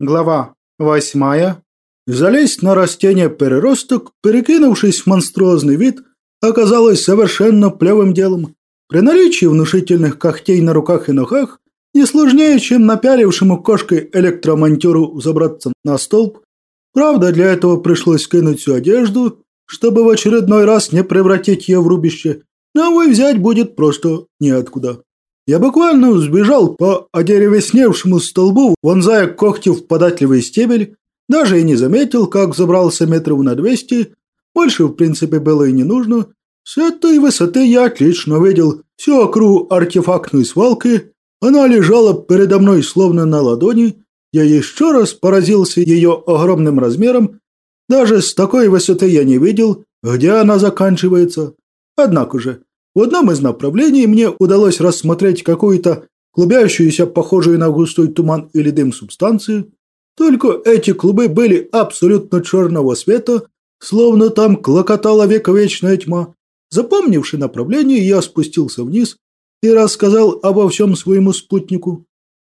Глава восьмая. Залезть на растение переросток, перекинувшись в монструозный вид, оказалось совершенно плевым делом. При наличии внушительных когтей на руках и ногах не сложнее, чем напялившему кошкой электромонтеру забраться на столб. Правда, для этого пришлось скинуть всю одежду, чтобы в очередной раз не превратить ее в рубище. Новый взять будет просто неоткуда. Я буквально сбежал по одеревесневшему столбу, вонзая когти в податливый стебель, даже и не заметил, как забрался метров на двести. Больше, в принципе, было и не нужно. С этой высоты я отлично видел всю округу артефактной свалки. Она лежала передо мной словно на ладони. Я еще раз поразился ее огромным размером. Даже с такой высоты я не видел, где она заканчивается. Однако же, в одном из направлений мне удалось рассмотреть какую-то клубящуюся, похожую на густой туман или дым субстанцию. Только эти клубы были абсолютно черного цвета, словно там клокотала вековечная тьма. Запомнивши направление, я спустился вниз и рассказал обо всем своему спутнику.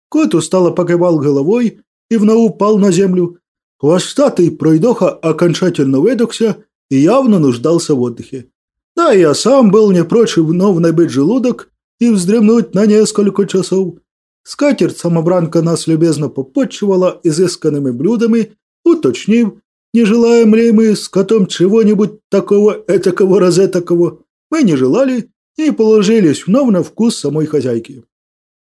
Кот устало покивал головой и вновь упал на землю. Хвостатый пройдоха окончательно выдохся и явно нуждался в отдыхе. Да, я сам был не прочь вновь набить желудок и вздремнуть на несколько часов. Скатерть-самобранка нас любезно попотчевала изысканными блюдами, уточнив, не желаем ли мы с котом чего-нибудь такого, этакого, розетакого. Мы не желали и положились вновь на вкус самой хозяйки.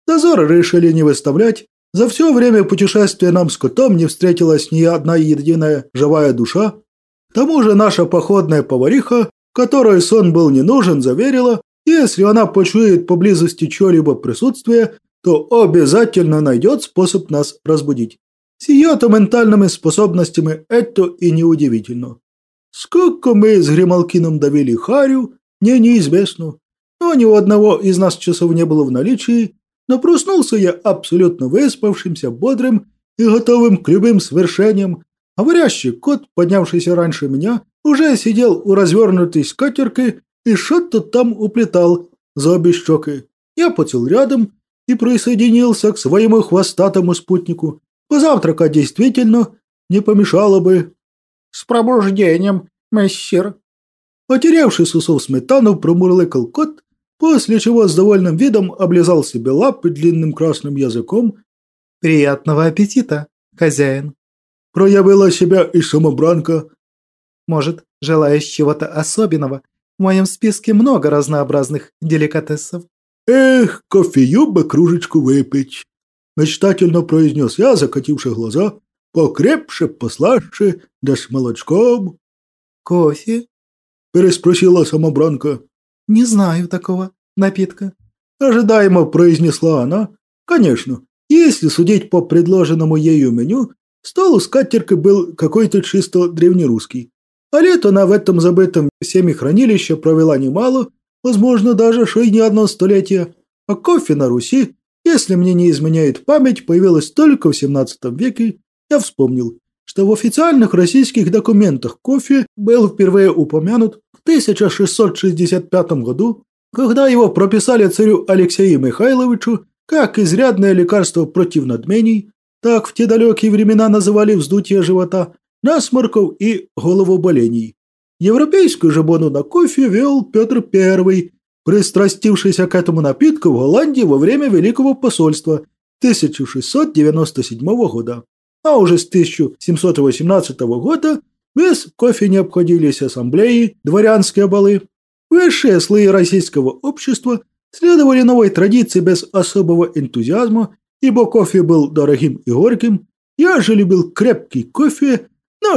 Дозор решили не выставлять. За все время путешествия нам с котом не встретилась ни одна единая живая душа. К тому же наша походная повариха которой сон был не нужен, заверила, если она почует поблизости чье-либо присутствие, то обязательно найдет способ нас разбудить. С ее-то ментальными способностями это и неудивительно. Сколько мы с Грималкином давили Харю, мне неизвестно. Но ни у одного из нас часов не было в наличии, но проснулся я абсолютно выспавшимся, бодрым и готовым к любым свершениям, варящий кот, поднявшийся раньше меня, уже сидел у развернутой скатерки и что-то там уплетал за обе щеки. Я потел рядом и присоединился к своему хвостатому спутнику. Позавтракать действительно не помешало бы. «С пробуждением, мессир!» Потерявший сусов сметану, промурлыкал кот, после чего с довольным видом облизал себе лапы длинным красным языком. «Приятного аппетита, хозяин!» Проявила себя и самобранка, может, желаешь чего-то особенного? В моем списке много разнообразных деликатесов». «Эх, кофею бы кружечку выпить», – мечтательно произнес я, закативши глаза. «Покрепше, послаще, да с молочком». «Кофе?» – переспросила самобранка. «Не знаю такого напитка». Ожидаемо произнесла она. «Конечно, если судить по предложенному ею меню, стол у скатерки был какой-то чисто древнерусский. А лет она в этом забытом всеми хранилище провела немало, возможно, даже и не одно столетие. А кофе на Руси, если мне не изменяет память, появилось только в 17 веке. Я вспомнил, что в официальных российских документах кофе был впервые упомянут в 1665 году, когда его прописали царю Алексею Михайловичу как изрядное лекарство против надмений, так в те далекие времена называли вздутие живота, насморков и головоболений. Европейскую же бону на кофе вел Петр I, пристрастившийся к этому напитку в Голландии во время Великого посольства 1697 года. А уже с 1718 года без кофе не обходились ассамблеи, дворянские балы. Высшие слои российского общества следовали новой традиции без особого энтузиазма, ибо кофе был дорогим и горьким. Я же любил крепкий кофе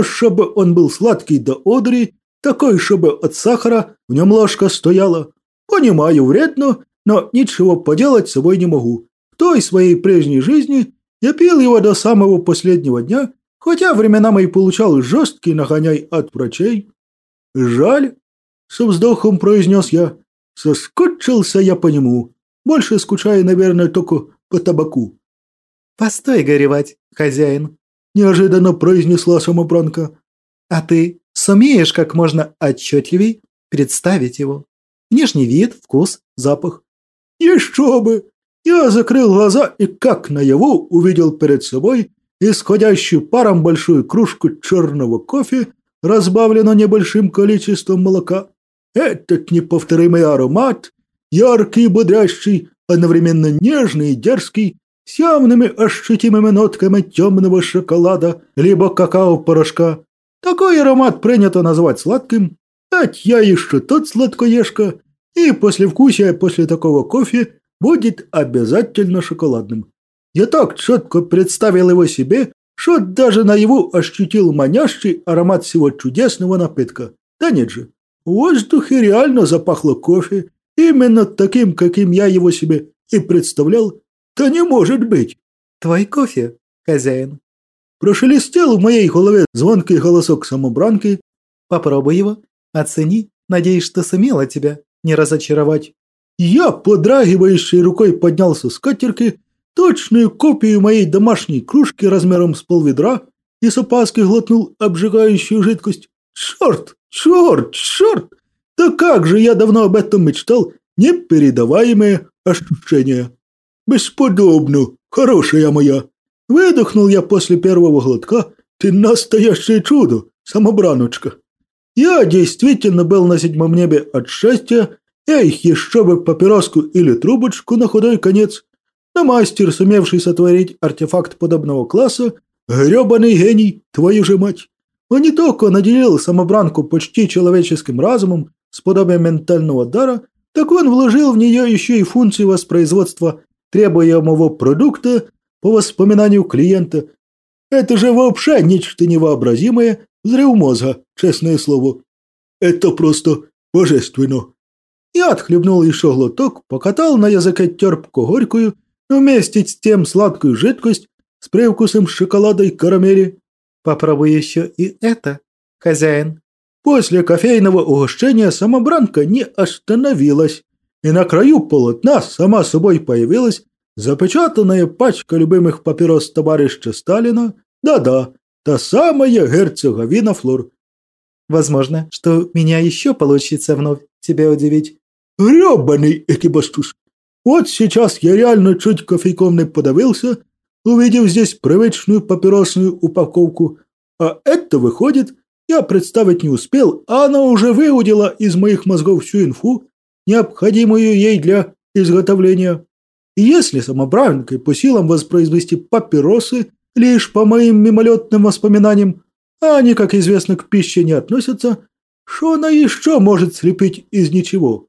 чтобы он был сладкий до одри, такой, чтобы от сахара в нем ложка стояла. Понимаю, вредно, но ничего поделать с собой не могу. В той своей прежней жизни я пил его до самого последнего дня, хотя временами и получал жесткий нагоняй от врачей. Жаль, со вздохом произнес я. Соскучился я по нему. Больше скучаю, наверное, только по табаку. Постой горевать, хозяин, неожиданно произнесла самобранка. «А ты сумеешь как можно отчетливей представить его? Внешний вид, вкус, запах?» «Еще бы!» Я закрыл глаза и как наяву увидел перед собой исходящую паром большую кружку черного кофе, разбавленную небольшим количеством молока. Этот неповторимый аромат, яркий бодрящий, одновременно нежный и дерзкий, с явными ощутимыми нотками темного шоколада либо какао-порошка. Такой аромат принято назвать сладким, ать я еще тот сладкоежка, и послевкусие после такого кофе будет обязательно шоколадным. Я так четко представил его себе, что даже на его ощутил манящий аромат всего чудесного напитка. Да нет же, в воздухе реально запахло кофе, именно таким, каким я его себе и представлял. Да не может быть. Твой кофе, хозяин. Прошелестел в моей голове звонкий голосок самобранки. Попробуй его, оцени, надеюсь, что сумела тебя не разочаровать. Я, подрагивающей рукой, поднялся с катерки, точную копию моей домашней кружки размером с полведра и с опаской глотнул обжигающую жидкость. Черт, черт, черт! Да как же я давно об этом мечтал! Непередаваемые ощущения. Бесподобно, хорошая моя. Выдохнул я после первого глотка. Ты настоящее чудо, самобраночка. Я действительно был на седьмом небе от счастья, эй, еще бы папироску или трубочку на худой конец. Но мастер, сумевший сотворить артефакт подобного класса, гребаный гений, твою же мать. Он не только наделил самобранку почти человеческим разумом с подобием ментального дара, так он вложил в нее еще и функции воспроизводства требуемого продукта по воспоминанию клиента. Это же вообще нечто невообразимое, взрыв мозга, честное слово. Это просто божественно. Я отхлебнул еще глоток, покатал на языке терпко-горькую, но вместе с тем сладкую жидкость с привкусом шоколада и карамели. Попробуй еще и это, хозяин. После кофейного угощения самобранка не остановилась, и на краю полотна сама собой появилась запечатанная пачка любимых папирос товарища Сталина. Да-да, та самая герцоговина Флор. Возможно, что меня еще получится вновь тебя удивить. Гребаный экибастуш. Вот сейчас я реально чуть кофейком не подавился, увидев здесь привычную папиросную упаковку. А это выходит, я представить не успел, а она уже выудила из моих мозгов всю инфу, необходимую ей для изготовления. И если самобранкой по силам воспроизвести папиросы лишь по моим мимолетным воспоминаниям, а они, как известно, к пище не относятся, что она еще может слепить из ничего?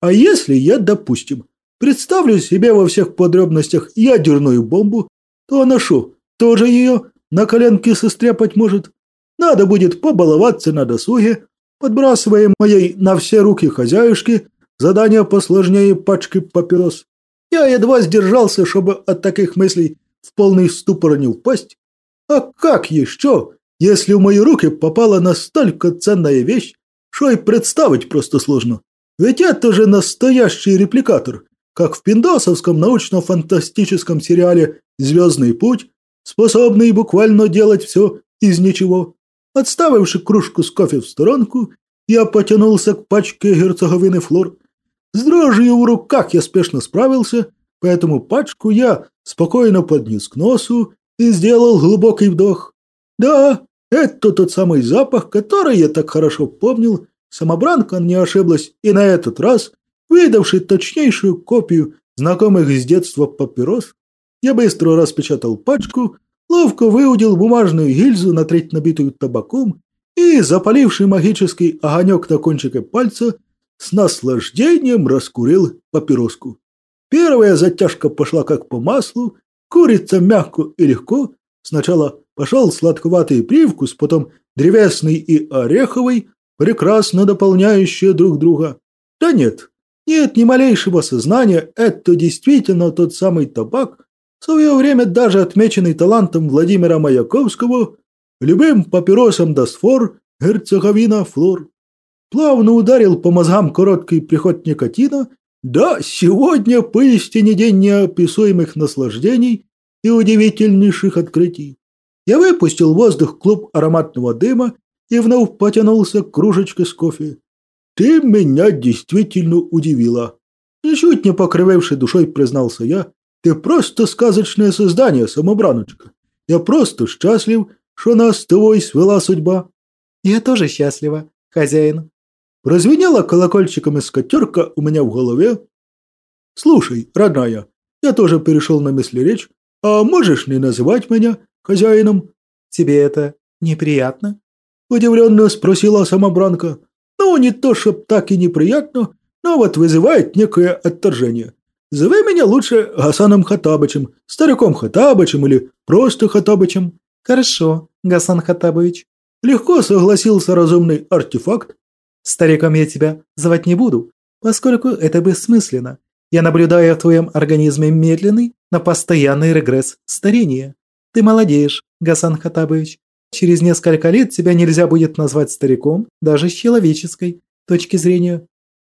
А если я, допустим, представлю себе во всех подробностях ядерную бомбу, то она что, тоже ее на коленке состряпать может? Надо будет побаловаться на досуге, подбрасывая моей на все руки хозяюшки задание посложнее пачки папирос. Я едва сдержался, чтобы от таких мыслей в полный ступор не упасть. А как еще, если в мои руки попала настолько ценная вещь, что и представить просто сложно? Ведь это же настоящий репликатор, как в пиндосовском научно-фантастическом сериале «Звездный путь», способный буквально делать все из ничего. Отставивши кружку с кофе в сторонку, я потянулся к пачке герцоговины флор. С дрожью в руках я спешно справился, поэтому пачку я спокойно поднес к носу и сделал глубокий вдох. Да, это тот самый запах, который я так хорошо помнил. Самобранка не ошиблась и на этот раз, выдавший точнейшую копию знакомых с детства папирос, я быстро распечатал пачку, ловко выудил бумажную гильзу на треть набитую табаком и, запаливший магический огонек на кончике пальца, с наслаждением раскурил папироску. Первая затяжка пошла как по маслу, курица мягко и легко. Сначала пошел сладковатый привкус, потом древесный и ореховый, прекрасно дополняющие друг друга. Да нет, нет ни малейшего сознания, это действительно тот самый табак, в свое время даже отмеченный талантом Владимира Маяковского, любым папиросом Досфор, герцоговина Флор. Плавно ударил по мозгам короткий приход никотина да, сегодня поистине день неописуемых наслаждений и удивительнейших открытий. Я выпустил воздух клуб ароматного дыма и вновь потянулся к кружечке с кофе. Ты меня действительно удивила. Ничуть не покрывавший душой признался я. Ты просто сказочное создание, самобраночка. Я просто счастлив, что нас с тобой свела судьба». «Я тоже счастлива, хозяин». Прозвенела колокольчиком скатерка у меня в голове. «Слушай, родная, я тоже перешел на мысли речь, а можешь не называть меня хозяином?» «Тебе это неприятно?» Удивленно спросила самобранка. «Ну, не то, чтоб так и неприятно, но вот вызывает некое отторжение. Зови меня лучше Гасаном Хатабычем, стариком Хатабычем или просто Хатабычем». «Хорошо, Гасан Хатабович». Легко согласился разумный артефакт. «Стариком я тебя звать не буду, поскольку это бессмысленно. Я наблюдаю в твоем организме медленный, но постоянный регресс старения. Ты молодеешь, Гасан Хатабович. Через несколько лет тебя нельзя будет назвать стариком, даже с человеческой точки зрения.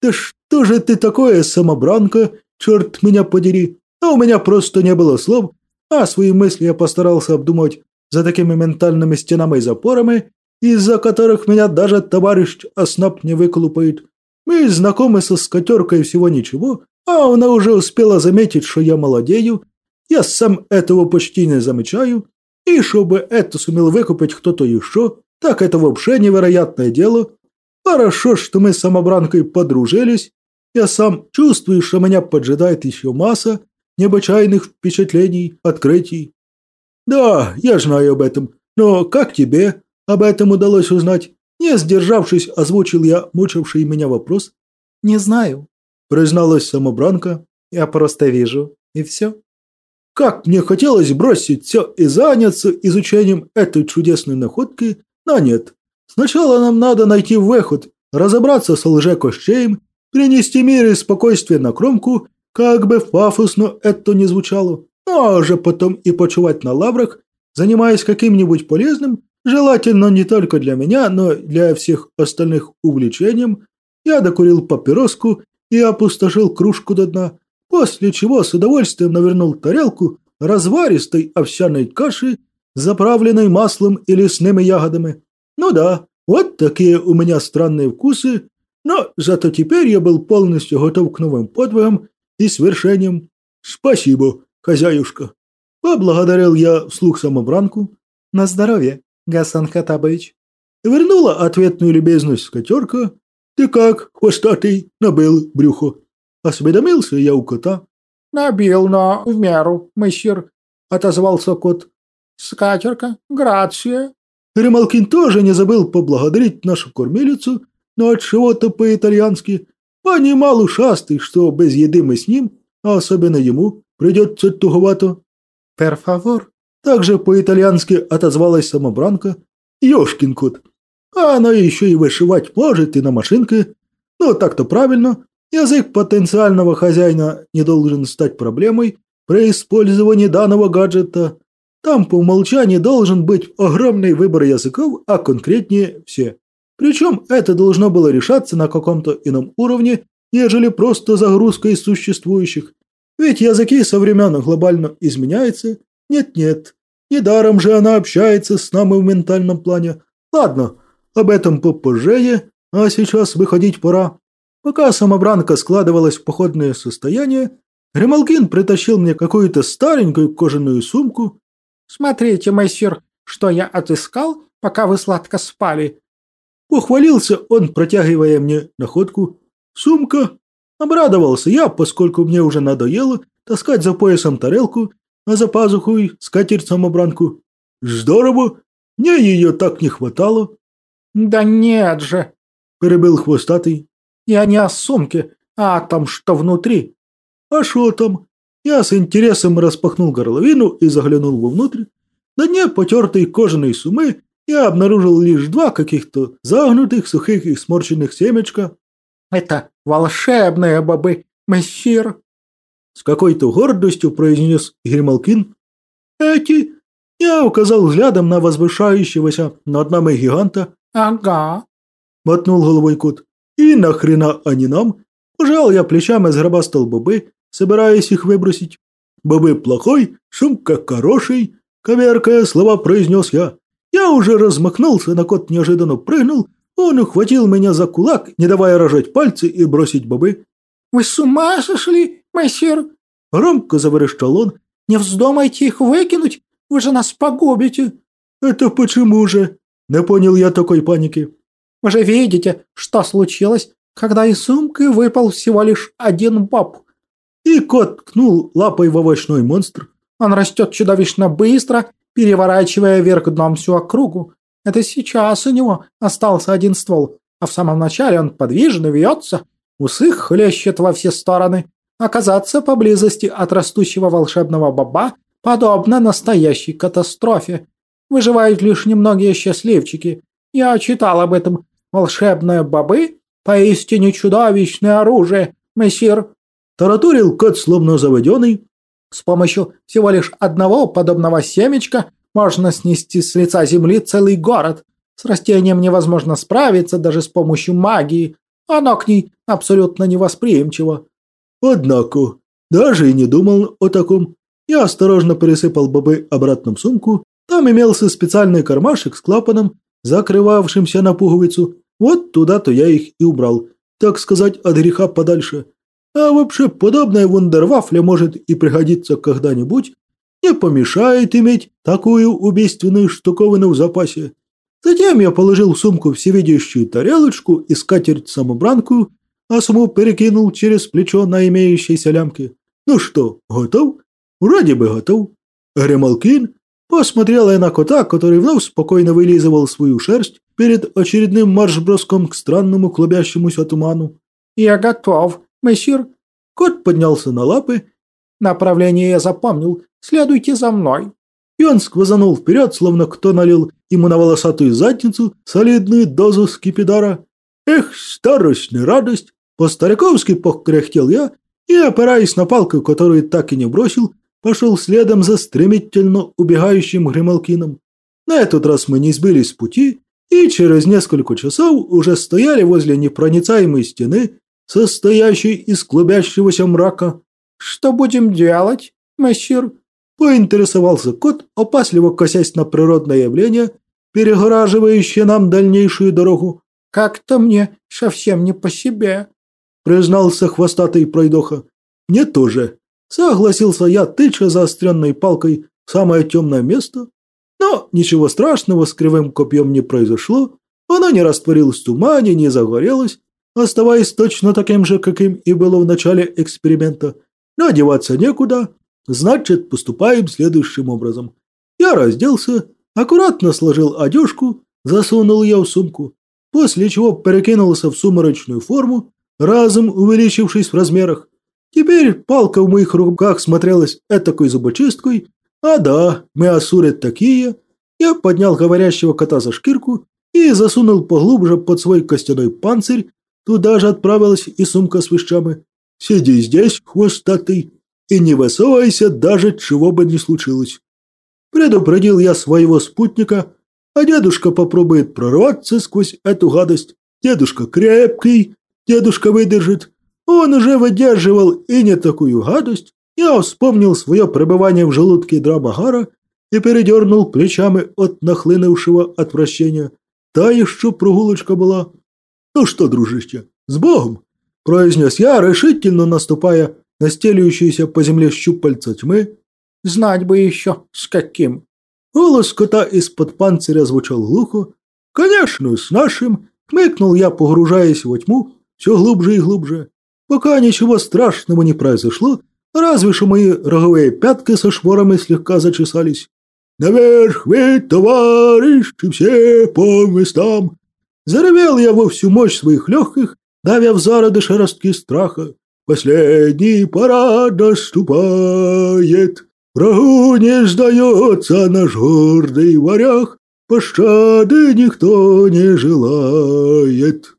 Да что же ты такое, самобранка, черт меня подери. А у меня просто не было слов, а свои мысли я постарался обдумать за такими ментальными стенами и запорами, из-за которых меня даже товарищ Оснап не выколупает. Мы знакомы со скотеркой всего ничего, а она уже успела заметить, что я молодею. Я сам этого почти не замечаю. И чтобы это сумел выкупить кто-то еще, так это вообще невероятное дело. Хорошо, что мы с самобранкой подружились. Я сам чувствую, что меня поджидает еще масса необычайных впечатлений, открытий. Да, я знаю об этом, но как тебе об этом удалось узнать? Не сдержавшись, озвучил я мучивший меня вопрос. Не знаю, призналась самобранка. Я просто вижу, и все. Как мне хотелось бросить все и заняться изучением этой чудесной находки, но нет. Сначала нам надо найти выход, разобраться с лжекощеем, принести мир и спокойствие на кромку, как бы пафосно это ни звучало, ну а уже потом и почувать на лаврах, занимаясь каким-нибудь полезным, желательно не только для меня, но и для всех остальных увлечением, я докурил папироску и опустошил кружку до дна, после чего с удовольствием навернул тарелку разваристой овсяной каши, заправленной маслом и лесными ягодами. Ну да, вот такие у меня странные вкусы, но зато теперь я был полностью готов к новым подвигам и свершениям. Спасибо, хозяюшка. Поблагодарил я вслух самобранку. На здоровье, Гасан Хатабович. Вернула ответную любезность скотерка. Ты как, хвостатый, набил брюхо? Осведомился я у кота. «Набил, но в меру, мессир», — отозвался кот. «Скатерка, грация». Ремалкин тоже не забыл поблагодарить нашу кормилицу, но от чего-то по-итальянски понимал ушастый, что без еды мы с ним, а особенно ему, придется туговато. «Пер фавор», также по-итальянски отозвалась самобранка. «Ёшкин кот, а она еще и вышивать может и на машинке. Ну, так-то правильно, Язык потенциального хозяина не должен стать проблемой при использовании данного гаджета. Там по умолчанию должен быть огромный выбор языков, а конкретнее все. Причем это должно было решаться на каком-то ином уровне, нежели просто загрузкой существующих. Ведь языки современно глобально изменяются. Нет-нет, недаром же она общается с нами в ментальном плане. Ладно, об этом попозже, а сейчас выходить пора. Пока самобранка складывалась в походное состояние, Ремалкин притащил мне какую-то старенькую кожаную сумку. «Смотрите, мессир, что я отыскал, пока вы сладко спали». Ухвалился он, протягивая мне находку. «Сумка?» Обрадовался я, поскольку мне уже надоело таскать за поясом тарелку, а за пазухой скатерть-самобранку. «Здорово! Мне ее так не хватало». «Да нет же!» – перебил хвостатый. Я не о сумке, а там что внутри. А что там? Я с интересом распахнул горловину и заглянул вовнутрь. На дне потертой кожаной сумы я обнаружил лишь два каких-то загнутых, сухих и сморщенных семечка. «Это волшебные бобы, мессир!» С какой-то гордостью произнес Грималкин. «Эти?» Я указал взглядом на возвышающегося над нами гиганта. «Ага», — мотнул головой кот. И нахрена они нам? Пожал я плечами, сгробастал бобы, собираясь их выбросить. Бобы плохой, шумка хороший, коверкая слова произнес я. Я уже размахнулся, на кот неожиданно прыгнул, он ухватил меня за кулак, не давая рожать пальцы и бросить бобы. «Вы с ума сошли, мессир?» Громко заверещал он. «Не вздумайте их выкинуть, Вы же нас погубите!» «Это почему же?» Не понял я такой паники. «Вы же видите, что случилось, когда из сумки выпал всего лишь один боб». И кот ткнул лапой в овощной монстр. «Он растет чудовищно быстро, переворачивая вверх дном всю округу. Это сейчас у него остался один ствол, а в самом начале он подвижен и вьется, усы хлещет во все стороны. Оказаться поблизости от растущего волшебного боба подобно настоящей катастрофе. Выживают лишь немногие счастливчики. Я читал об этом. Волшебные бобы – поистине чудовищное оружие, мессир. Тараторил кот словно заведенный. С помощью всего лишь одного подобного семечка можно снести с лица земли целый город. С растением невозможно справиться даже с помощью магии. Оно к ней абсолютно невосприимчиво. Однако, даже и не думал о таком. Я осторожно пересыпал бобы обратно в сумку. Там имелся специальный кармашек с клапаном, закрывавшимся на пуговицу. Вот туда-то я их и убрал. Так сказать, от греха подальше. А вообще, подобная вундервафля может и пригодиться когда-нибудь, не помешает иметь такую убийственную штуковину в запасе. Затем я положил в сумку всевидящую тарелочку и скатерть-самобранку, а саму перекинул через плечо на имеющиеся лямки. Ну что, готов? Вроде бы готов. Гремалкин посмотрела на кота, который вновь спокойно вылизывал свою шерсть перед очередным марш-броском к странному клубящемуся туману. «Я готов, мессир». Кот поднялся на лапы. «Направление я запомнил. Следуйте за мной». И он сквозанул вперед, словно кто налил ему на волосатую задницу солидную дозу скипидара. Эх, старостная радость! По-стариковски покряхтел я и, опираясь на палку, которую так и не бросил, пошел следом за стремительно убегающим Грималкином. На этот раз мы не сбились с пути и через несколько часов уже стояли возле непроницаемой стены, состоящей из клубящегося мрака. «Что будем делать, мессир?» Поинтересовался кот, опасливо косясь на природное явление, перегораживающее нам дальнейшую дорогу. «Как-то мне совсем не по себе», — признался хвостатый пройдоха. «Мне тоже», — согласился я, тыча заостренной палкой в самое темное место. Но ничего страшного с кривым копьем не произошло, оно не растворилось в тумане, не загорелось, оставаясь точно таким же, каким и было в начале эксперимента. Но одеваться некуда, Значит, поступаем следующим образом. Я разделся, аккуратно сложил одежку, засунул ее в сумку, после чего перекинулся в сумеречную форму, разом увеличившись в размерах. Теперь палка в моих руках смотрелась этакой зубочисткой, а да, мы асуры такие. Я поднял говорящего кота за шкирку и засунул поглубже под свой костяной панцирь, туда же отправилась и сумка с вещами. «Сиди здесь, хвостатый», и не высовывайся даже, чего бы ни случилось. Предупредил я своего спутника, а дедушка попробует прорваться сквозь эту гадость. Дедушка крепкий, дедушка выдержит. Он уже выдерживал и не такую гадость. Я вспомнил свое пребывание в желудке Драмагара и передернул плечами от нахлынувшего отвращения. Та еще прогулочка была. «Ну что, дружище, с Богом!» – произнес я, решительно наступая на стелющиеся по земле щупальца тьмы. Знать бы еще, с каким. Голос кота из-под панциря звучал глухо. «Конечно, с нашим!» – хмыкнул я, погружаясь во тьму все глубже и глубже. Пока ничего страшного не произошло, разве что мои роговые пятки со шворами слегка зачесались. «Наверх вы, товарищи, все по местам!» Заревел я во всю мощь своих легких, давя в зародыши ростки страха. Последний парад наступает, Врагу не сдается наш гордый варяг, Пощады никто не желает.